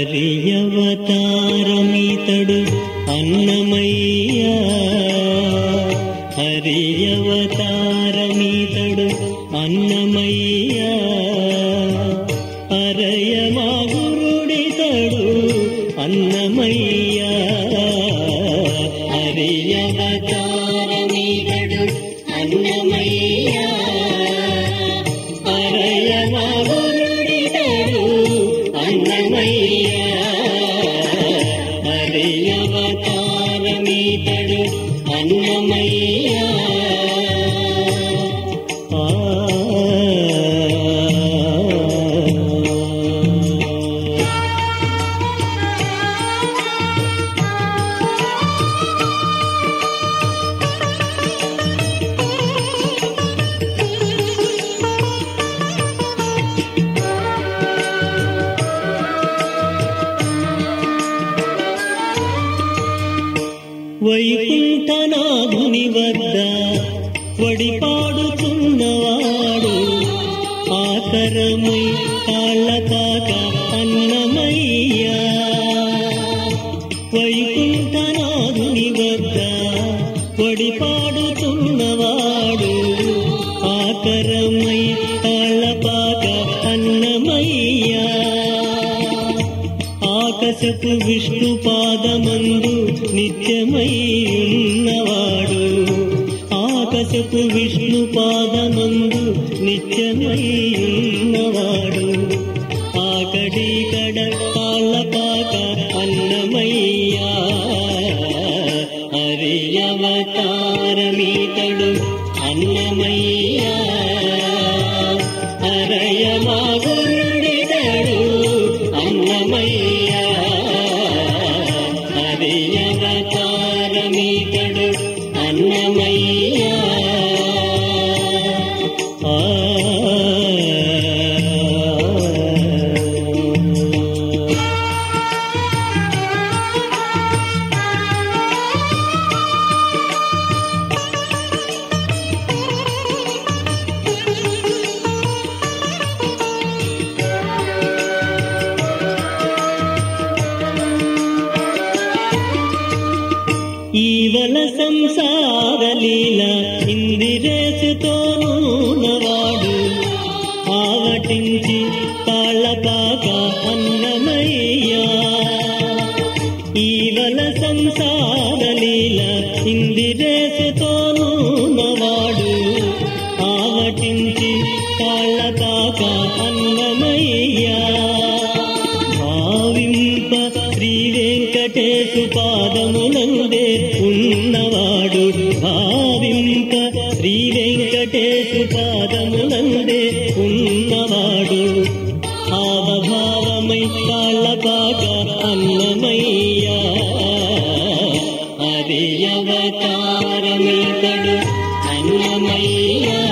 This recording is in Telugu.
ഹരിയവതാരമീതടു അന്നമയ്യ. ഹരിയവതാരമീതടു അന്നമയ്യ. അരയമാകുരുടിതടു അന്നമയ്യ. ഹരിയവതാരമീതടു അന്നമയ്യ. मया पी వైకుంఠనాథుని వద్ద వడిపాడుతున్నవాడు ఆకరమై కాళ్ళపాక అన్నమయ్యా. వైకుంఠనాథుని వద్ద వడిపాడుతున్నవాడు ఆకరమై ఆకాశపు విష్ణు పాదమందు నిత్యమయ్యున్నవాడు ఉన్నవాడు. ఆకాశపు విష్ణు పాదమందు నిత్యమయ్యున్నవాడు ఉన్నవాడు. ఆకడి కడ కాళ్ళపాక అన్నమయ్యా. హరియవతారమీతడు అన్నమయ్యా. అరయమాగ అన్నమయ్యా సంసార లీల ఇందిరేసుతోనూనవాడు ఆవటించి పాళ్ళపాక అన్నమయ్యా. ఈవల సంసార లీల ఇందిరేసుతోనూనవాడు ఆవటించి పాళ్ళపాక అన్నమయ్యా. ఉన్నవాడు భావింప శ్రీ వెంకటేశు పాదమునందే ఉన్నవాడు. భావభావమై కాళ్ళపాక అన్నమయ్యా. అది అవతారమితడు అన్నమయ్యా.